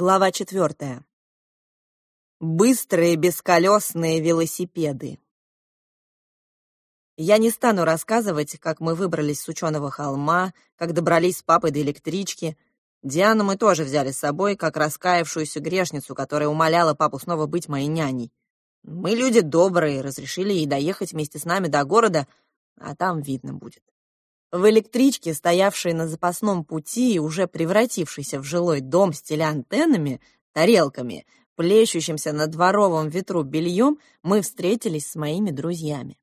Глава четвертая. Быстрые бесколесные велосипеды. Я не стану рассказывать, как мы выбрались с ученого холма, как добрались с папой до электрички. Диану мы тоже взяли с собой, как раскаявшуюся грешницу, которая умоляла папу снова быть моей няней. Мы люди добрые, разрешили ей доехать вместе с нами до города, а там видно будет. В электричке, стоявшей на запасном пути и уже превратившейся в жилой дом с телеантеннами, тарелками, плещущимся на дворовом ветру бельем, мы встретились с моими друзьями.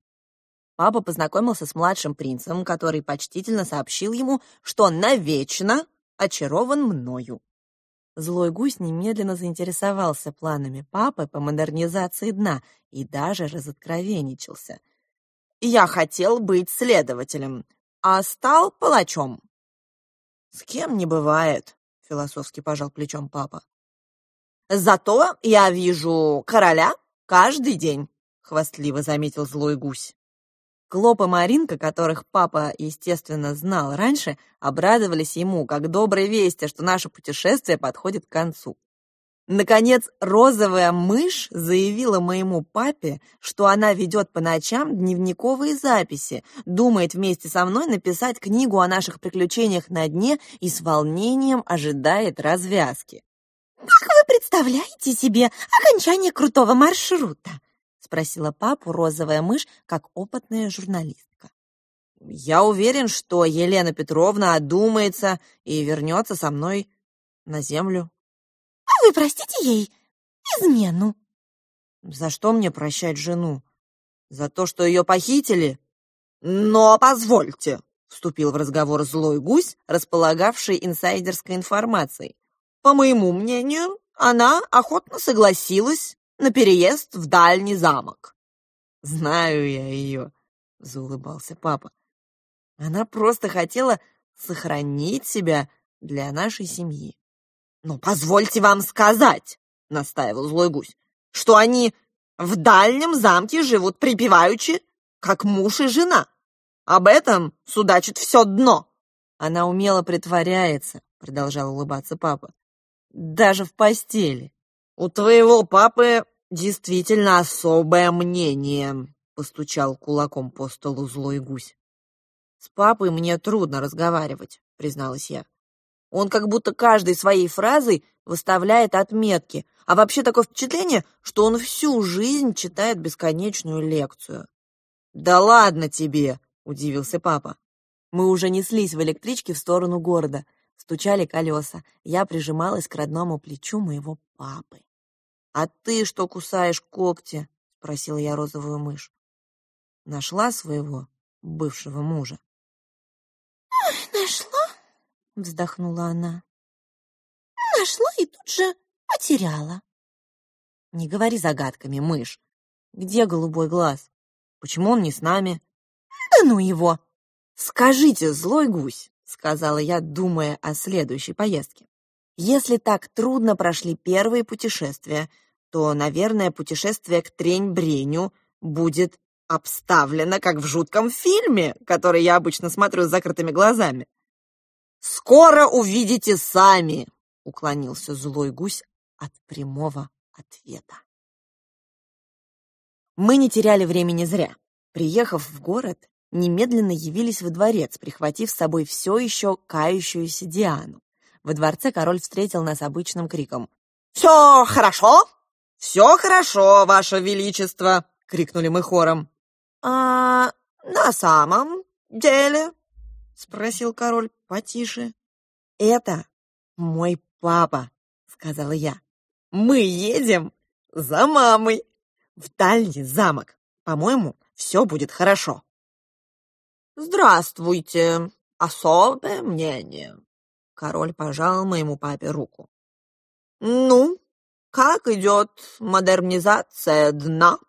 Папа познакомился с младшим принцем, который почтительно сообщил ему, что навечно очарован мною. Злой гусь немедленно заинтересовался планами папы по модернизации дна и даже разоткровенничался. «Я хотел быть следователем», а стал палачом. «С кем не бывает», — философски пожал плечом папа. «Зато я вижу короля каждый день», — хвастливо заметил злой гусь. Клоп и Маринка, которых папа, естественно, знал раньше, обрадовались ему, как доброй вести, что наше путешествие подходит к концу. Наконец, розовая мышь заявила моему папе, что она ведет по ночам дневниковые записи, думает вместе со мной написать книгу о наших приключениях на дне и с волнением ожидает развязки. «Как вы представляете себе окончание крутого маршрута?» — спросила папу розовая мышь, как опытная журналистка. «Я уверен, что Елена Петровна одумается и вернется со мной на землю», а вы простите ей измену. За что мне прощать жену? За то, что ее похитили? Но позвольте, вступил в разговор злой гусь, располагавший инсайдерской информацией. По моему мнению, она охотно согласилась на переезд в дальний замок. Знаю я ее, заулыбался папа. Она просто хотела сохранить себя для нашей семьи. «Ну, позвольте вам сказать», — настаивал злой гусь, «что они в дальнем замке живут припеваючи, как муж и жена. Об этом судачит все дно». «Она умело притворяется», — продолжал улыбаться папа. «Даже в постели». «У твоего папы действительно особое мнение», — постучал кулаком по столу злой гусь. «С папой мне трудно разговаривать», — призналась я. Он как будто каждой своей фразой выставляет отметки, а вообще такое впечатление, что он всю жизнь читает бесконечную лекцию. «Да ладно тебе!» — удивился папа. Мы уже неслись в электричке в сторону города. Стучали колеса. Я прижималась к родному плечу моего папы. «А ты что кусаешь когти?» — спросила я розовую мышь. Нашла своего бывшего мужа. «Нашла?» Вздохнула она. Нашла и тут же потеряла. Не говори загадками, мышь. Где голубой глаз? Почему он не с нами? Да ну его! Скажите, злой гусь, сказала я, думая о следующей поездке. Если так трудно прошли первые путешествия, то, наверное, путешествие к Трень-Бреню будет обставлено, как в жутком фильме, который я обычно смотрю с закрытыми глазами. «Скоро увидите сами!» — уклонился злой гусь от прямого ответа. Мы не теряли времени зря. Приехав в город, немедленно явились во дворец, прихватив с собой все еще кающуюся Диану. Во дворце король встретил нас обычным криком. «Все хорошо? Все хорошо, ваше величество!» — крикнули мы хором. «А на самом деле?» — спросил король потише. «Это мой папа», — сказала я. «Мы едем за мамой в дальний замок. По-моему, все будет хорошо». «Здравствуйте. Особое мнение». Король пожал моему папе руку. «Ну, как идет модернизация дна?»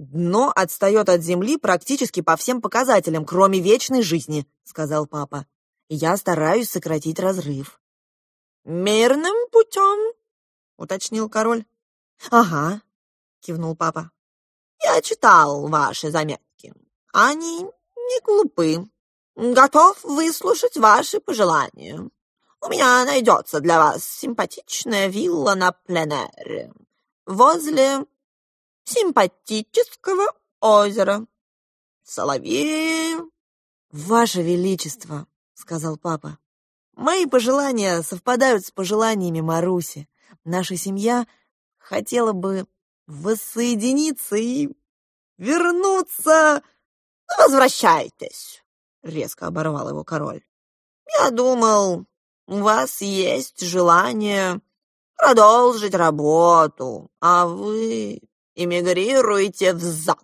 «Дно отстает от Земли практически по всем показателям, кроме вечной жизни», — сказал папа. «Я стараюсь сократить разрыв». «Мирным путем?» — уточнил король. «Ага», — кивнул папа. «Я читал ваши заметки. Они не глупы. Готов выслушать ваши пожелания. У меня найдется для вас симпатичная вилла на пленэре возле симпатического озера. Соловей!» «Ваше Величество!» — сказал папа. «Мои пожелания совпадают с пожеланиями Маруси. Наша семья хотела бы воссоединиться и вернуться...» «Возвращайтесь!» — резко оборвал его король. «Я думал, у вас есть желание продолжить работу, а вы эмигрируете взад».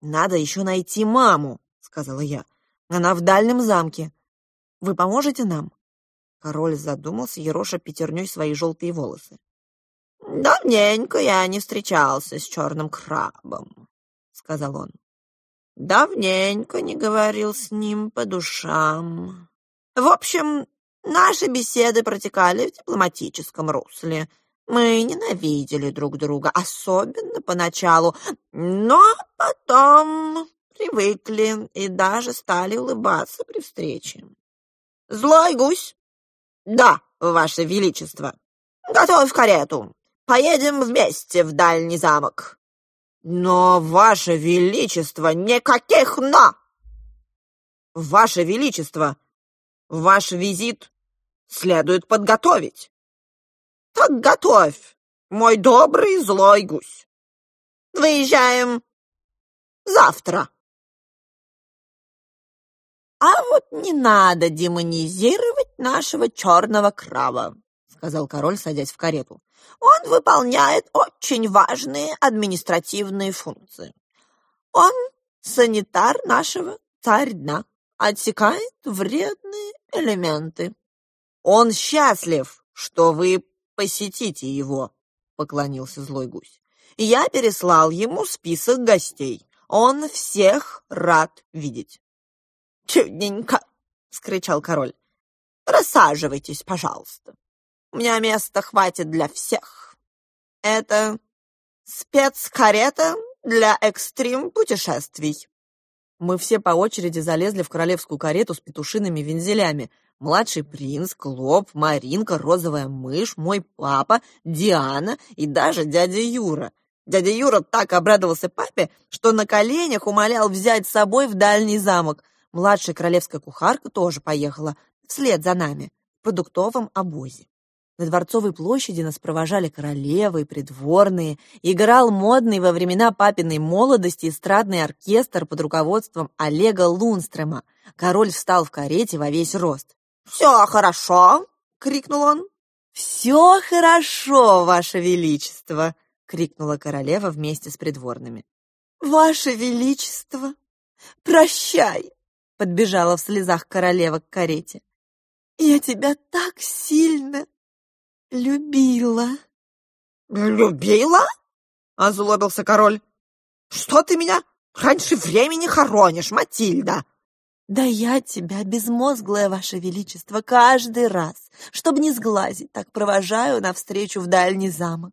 «Надо еще найти маму», — сказала я. «Она в дальнем замке. Вы поможете нам?» Король задумался, ероша пятерней свои желтые волосы. «Давненько я не встречался с черным крабом», — сказал он. «Давненько не говорил с ним по душам. В общем, наши беседы протекали в дипломатическом русле. Мы ненавидели друг друга, особенно поначалу, но потом привыкли и даже стали улыбаться при встрече. «Злой гусь?» «Да, Ваше Величество. Готовь карету. Поедем вместе в дальний замок». «Но, Ваше Величество, никаких «но». Ваше Величество, ваш визит следует подготовить. Так готовь, мой добрый злой гусь. Выезжаем завтра. А вот не надо демонизировать нашего черного краба, сказал король, садясь в карету. Он выполняет очень важные административные функции. Он санитар нашего царь дна, отсекает вредные элементы. Он счастлив, что вы посетите его», — поклонился злой гусь. «Я переслал ему список гостей. Он всех рад видеть». «Чудненько!» — скричал король. «Рассаживайтесь, пожалуйста. У меня места хватит для всех. Это спецкарета для экстрим-путешествий». Мы все по очереди залезли в королевскую карету с петушиными вензелями, Младший принц, Клоп, Маринка, розовая мышь, мой папа, Диана и даже дядя Юра. Дядя Юра так обрадовался папе, что на коленях умолял взять с собой в дальний замок. Младшая королевская кухарка тоже поехала вслед за нами в продуктовом обозе. На Дворцовой площади нас провожали королевы и придворные. Играл модный во времена папиной молодости эстрадный оркестр под руководством Олега Лунстрема. Король встал в карете во весь рост. «Все хорошо!» — крикнул он. «Все хорошо, Ваше Величество!» — крикнула королева вместе с придворными. «Ваше Величество, прощай!» — подбежала в слезах королева к карете. «Я тебя так сильно любила!» «Любила?» — озлобился король. «Что ты меня раньше времени хоронишь, Матильда?» «Да я тебя, безмозглое ваше величество, каждый раз, чтобы не сглазить, так провожаю навстречу в дальний замок».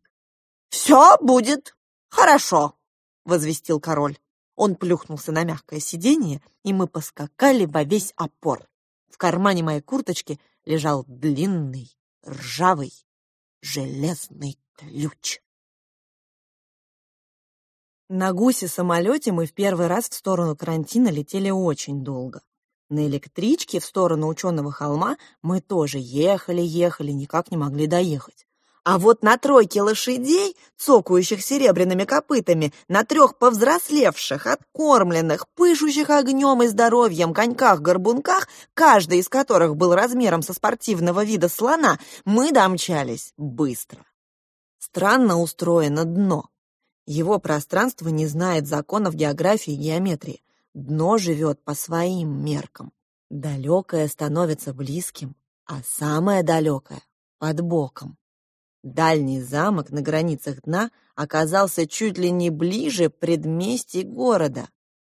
«Все будет хорошо», — возвестил король. Он плюхнулся на мягкое сиденье, и мы поскакали во весь опор. В кармане моей курточки лежал длинный, ржавый, железный ключ. На гусе-самолете мы в первый раз в сторону карантина летели очень долго. На электричке в сторону ученого холма мы тоже ехали-ехали, никак не могли доехать. А вот на тройке лошадей, цокающих серебряными копытами, на трех повзрослевших, откормленных, пышущих огнем и здоровьем коньках-горбунках, каждый из которых был размером со спортивного вида слона, мы домчались быстро. Странно устроено дно. Его пространство не знает законов географии и геометрии. Дно живет по своим меркам. Далекое становится близким, а самое далекое — под боком. Дальний замок на границах дна оказался чуть ли не ближе предместий города.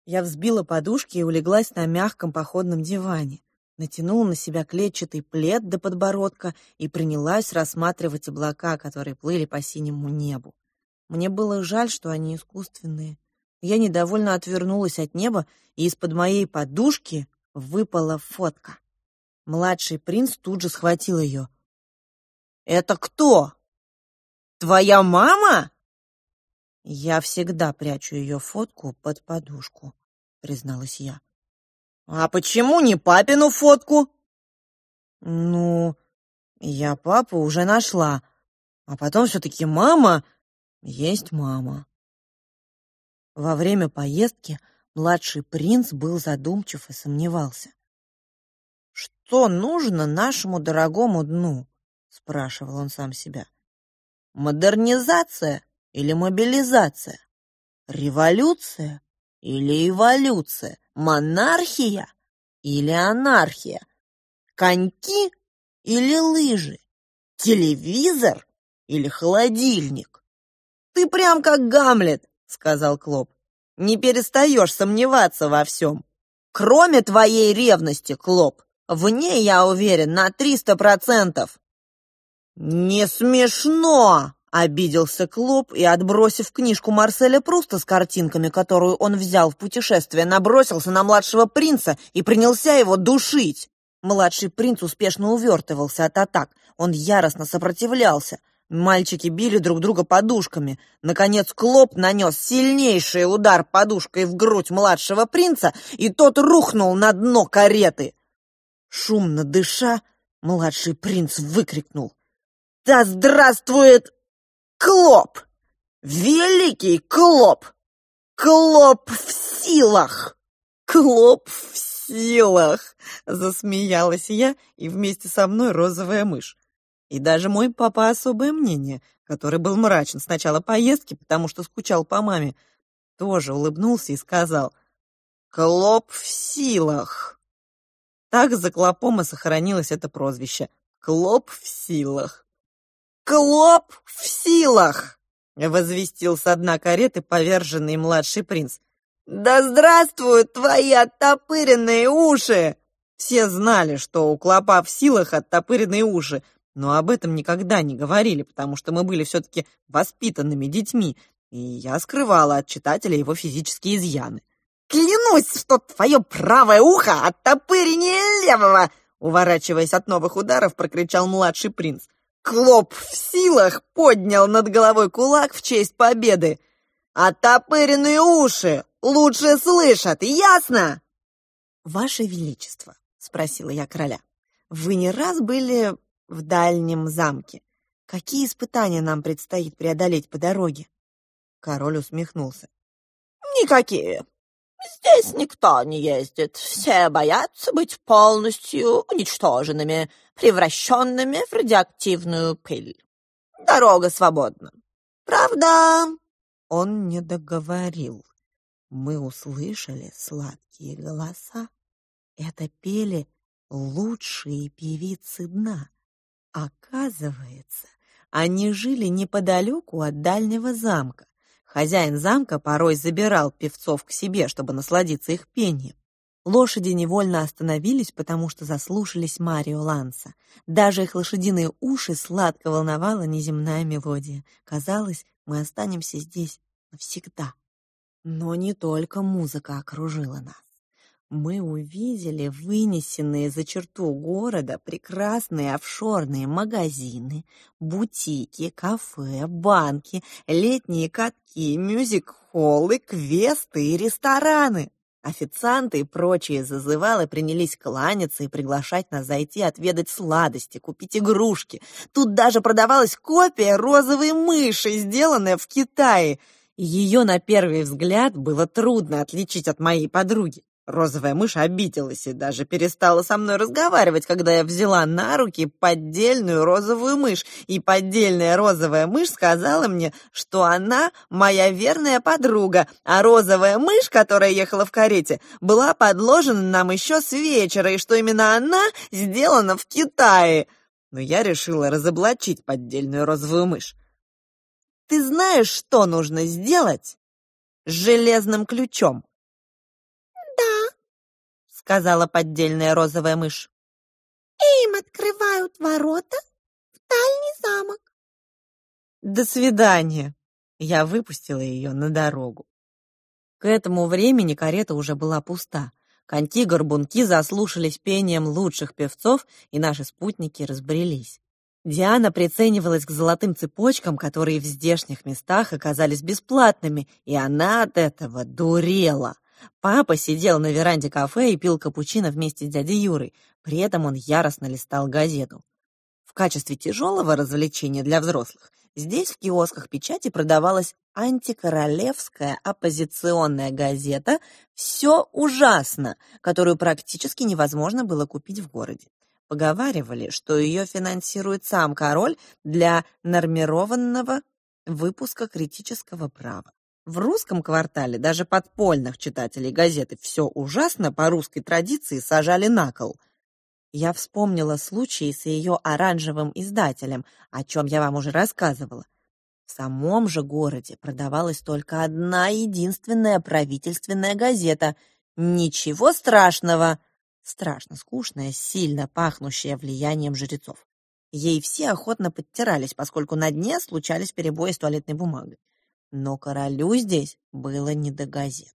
Я взбила подушки и улеглась на мягком походном диване, натянула на себя клетчатый плед до подбородка и принялась рассматривать облака, которые плыли по синему небу. Мне было жаль, что они искусственные. Я недовольно отвернулась от неба, и из-под моей подушки выпала фотка. Младший принц тут же схватил ее. «Это кто? Твоя мама?» «Я всегда прячу ее фотку под подушку», — призналась я. «А почему не папину фотку?» «Ну, я папу уже нашла, а потом все-таки мама есть мама». Во время поездки младший принц был задумчив и сомневался. «Что нужно нашему дорогому дну?» — спрашивал он сам себя. «Модернизация или мобилизация? Революция или эволюция? Монархия или анархия? Коньки или лыжи? Телевизор или холодильник? Ты прям как Гамлет, сказал Клоп. Не перестаешь сомневаться во всем. Кроме твоей ревности, Клоп, в ней я уверен на триста процентов. Не смешно, Обиделся Клоп и, отбросив книжку Марселя Пруста с картинками, которую он взял в путешествие, набросился на младшего принца и принялся его душить. Младший принц успешно увертывался от атак. Он яростно сопротивлялся. Мальчики били друг друга подушками. Наконец Клоп нанес сильнейший удар подушкой в грудь младшего принца, и тот рухнул на дно кареты. Шумно дыша, младший принц выкрикнул. «Да здравствует Клоп! Великий Клоп! Клоп в силах! Клоп в силах!» Засмеялась я, и вместе со мной розовая мышь. И даже мой папа особое мнение, который был мрачен с начала поездки, потому что скучал по маме, тоже улыбнулся и сказал «Клоп в силах». Так за Клопом и сохранилось это прозвище «Клоп в силах». «Клоп в силах!» — возвестил с дна кареты поверженный младший принц. «Да здравствуют твои оттопыренные уши!» Все знали, что у клопа в силах оттопыренные уши, но об этом никогда не говорили, потому что мы были все-таки воспитанными детьми, и я скрывала от читателя его физические изъяны. «Клянусь, что твое правое ухо оттопыреннее левого!» Уворачиваясь от новых ударов, прокричал младший принц. Клоп в силах поднял над головой кулак в честь победы. «Оттопыренные уши лучше слышат, ясно?» «Ваше Величество», — спросила я короля, — «вы не раз были в дальнем замке? Какие испытания нам предстоит преодолеть по дороге?» Король усмехнулся. «Никакие. Здесь никто не ездит. Все боятся быть полностью уничтоженными, превращенными в радиоактивную пыль. Дорога свободна. Правда, он не договорил. Мы услышали сладкие голоса. Это пели лучшие певицы дна. Оказывается, они жили неподалеку от дальнего замка. Хозяин замка порой забирал певцов к себе, чтобы насладиться их пением. Лошади невольно остановились, потому что заслушались Марио Ланса. Даже их лошадиные уши сладко волновала неземная мелодия. Казалось, мы останемся здесь навсегда. Но не только музыка окружила нас мы увидели вынесенные за черту города прекрасные офшорные магазины, бутики, кафе, банки, летние катки, мюзик-холлы, квесты и рестораны. Официанты и прочие зазывалы принялись кланяться и приглашать нас зайти отведать сладости, купить игрушки. Тут даже продавалась копия розовой мыши, сделанная в Китае. Ее на первый взгляд было трудно отличить от моей подруги. Розовая мышь обиделась и даже перестала со мной разговаривать, когда я взяла на руки поддельную розовую мышь, и поддельная розовая мышь сказала мне, что она моя верная подруга, а розовая мышь, которая ехала в карете, была подложена нам еще с вечера, и что именно она сделана в Китае. Но я решила разоблачить поддельную розовую мышь. Ты знаешь, что нужно сделать с железным ключом? Сказала поддельная розовая мышь. Им открывают ворота в дальний замок. До свидания. Я выпустила ее на дорогу. К этому времени карета уже была пуста. Коньки-горбунки заслушались пением лучших певцов, и наши спутники разбрелись. Диана приценивалась к золотым цепочкам, которые в здешних местах оказались бесплатными, и она от этого дурела. Папа сидел на веранде кафе и пил капучино вместе с дядей Юрой, при этом он яростно листал газету. В качестве тяжелого развлечения для взрослых здесь в киосках печати продавалась антикоролевская оппозиционная газета «Все ужасно», которую практически невозможно было купить в городе. Поговаривали, что ее финансирует сам король для нормированного выпуска критического права. В русском квартале даже подпольных читателей газеты «Все ужасно» по русской традиции сажали на кол. Я вспомнила случай с ее оранжевым издателем, о чем я вам уже рассказывала. В самом же городе продавалась только одна единственная правительственная газета. Ничего страшного! Страшно скучная, сильно пахнущая влиянием жрецов. Ей все охотно подтирались, поскольку на дне случались перебои с туалетной бумагой. Но королю здесь было не до газет.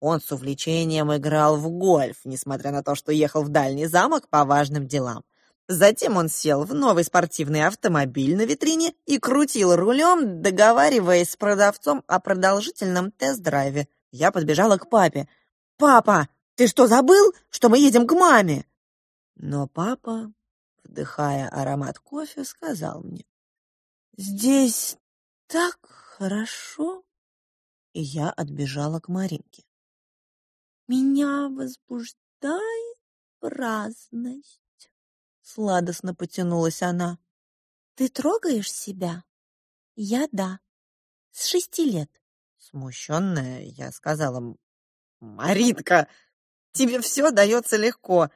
Он с увлечением играл в гольф, несмотря на то, что ехал в дальний замок по важным делам. Затем он сел в новый спортивный автомобиль на витрине и крутил рулем, договариваясь с продавцом о продолжительном тест-драйве. Я подбежала к папе. «Папа, ты что, забыл, что мы едем к маме?» Но папа, вдыхая аромат кофе, сказал мне, «Здесь так хорошо!» И я отбежала к Маринке. «Меня возбуждает праздность!» Сладостно потянулась она. «Ты трогаешь себя?» «Я да. С шести лет». Смущенная, я сказала, «Маринка, Тебе все дается легко.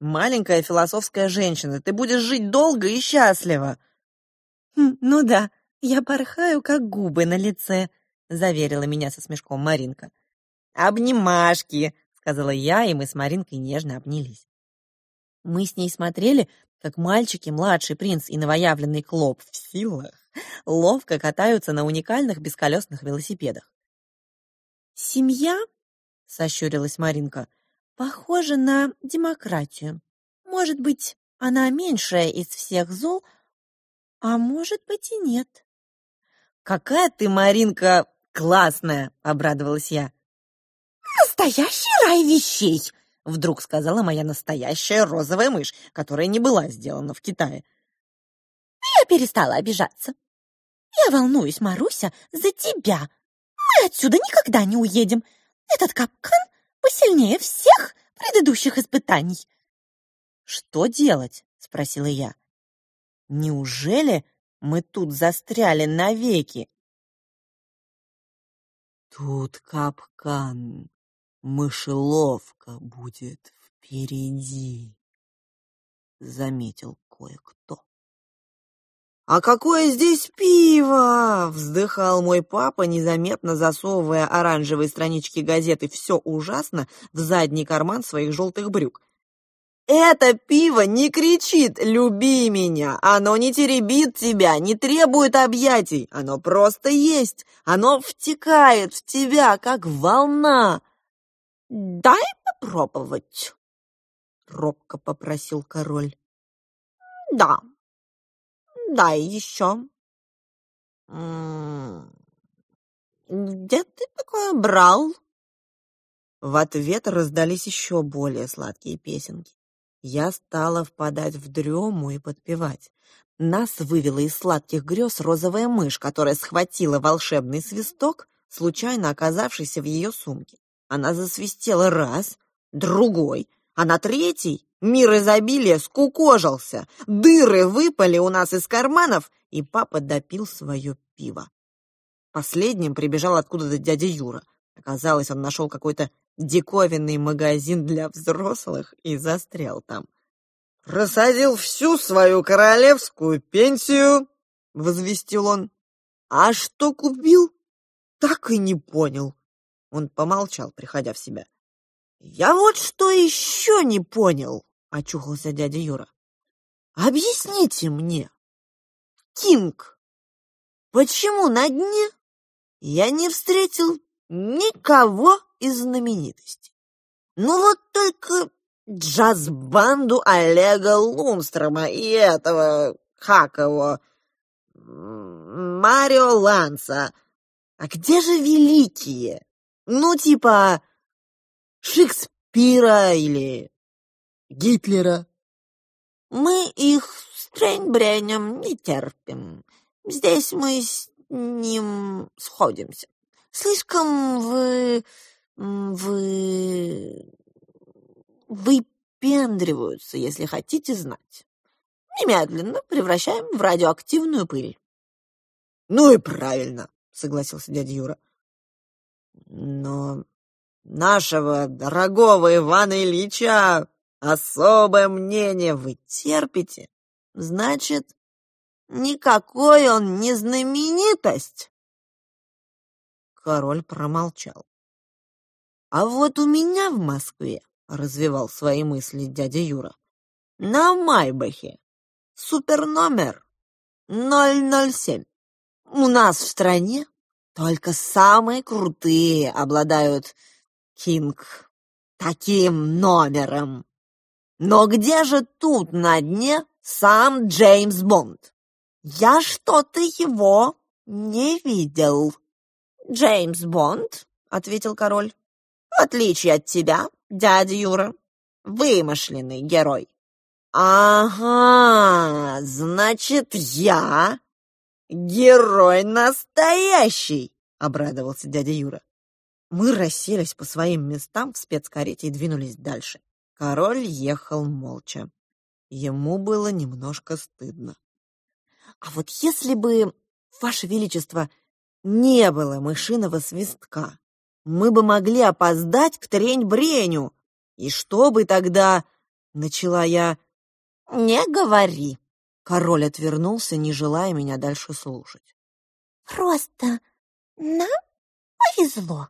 Маленькая философская женщина, ты будешь жить долго и счастливо. Хм, ну да, я порхаю, как губы на лице, заверила меня со смешком Маринка. Обнимашки, сказала я, и мы с Маринкой нежно обнялись. Мы с ней смотрели, как мальчики, младший принц и новоявленный Клоп в силах ловко катаются на уникальных бесколесных велосипедах. «Семья?» — сощурилась Маринка похожа на демократию. Может быть, она меньшая из всех зол, а может быть и нет. «Какая ты, Маринка, классная!» — обрадовалась я. «Настоящий рай вещей!» — вдруг сказала моя настоящая розовая мышь, которая не была сделана в Китае. Я перестала обижаться. «Я волнуюсь, Маруся, за тебя. Мы отсюда никогда не уедем. Этот капкан посильнее всех предыдущих испытаний. «Что делать?» — спросила я. «Неужели мы тут застряли навеки?» «Тут капкан, мышеловка будет впереди», — заметил кое-кто. «А какое здесь пиво!» — вздыхал мой папа, незаметно засовывая оранжевые странички газеты «Все ужасно» в задний карман своих желтых брюк. «Это пиво не кричит «люби меня», оно не теребит тебя, не требует объятий, оно просто есть, оно втекает в тебя, как волна». «Дай попробовать», — робко попросил король. «Да», Дай еще. Где ты такое брал? В ответ раздались еще более сладкие песенки. Я стала впадать в дрему и подпевать. Нас вывела из сладких грез розовая мышь, которая схватила волшебный свисток, случайно оказавшийся в ее сумке. Она засвистела раз, другой, а на третий Мир изобилия скукожился, дыры выпали у нас из карманов, и папа допил свое пиво. Последним прибежал откуда-то дядя Юра. Оказалось, он нашел какой-то диковинный магазин для взрослых и застрял там. «Рассадил всю свою королевскую пенсию», — возвестил он. «А что купил, так и не понял». Он помолчал, приходя в себя. «Я вот что еще не понял. — очухался дядя Юра. «Объясните мне, Кинг, почему на дне я не встретил никого из знаменитостей? Ну вот только джаз-банду Олега Лунстрома и этого, как его, Марио Ланса. А где же великие? Ну, типа Шекспира или Гитлера. Мы их с Трейнбренем не терпим. Здесь мы с ним сходимся. Слишком вы... вы... выпендриваются, если хотите знать. Немедленно превращаем в радиоактивную пыль. Ну и правильно, согласился дядя Юра. Но нашего дорогого Ивана Ильича особое мнение вы терпите, значит, никакой он не знаменитость. Король промолчал. А вот у меня в Москве, развивал свои мысли дядя Юра, на Майбахе суперномер 007. У нас в стране только самые крутые обладают Кинг таким номером. Но где же тут на дне сам Джеймс Бонд? Я что-то его не видел. Джеймс Бонд, ответил король, в отличие от тебя, дядя Юра, вымышленный герой. Ага, значит, я герой настоящий, обрадовался дядя Юра. Мы расселись по своим местам в спецкарете и двинулись дальше. Король ехал молча. Ему было немножко стыдно. А вот если бы, Ваше Величество, не было мышиного свистка, мы бы могли опоздать к трень-бреню. И что бы тогда... Начала я... Не говори. Король отвернулся, не желая меня дальше слушать. Просто нам повезло.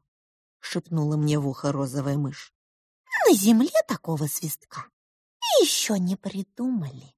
— шепнула мне в ухо розовая мышь. «На земле такого свистка еще не придумали».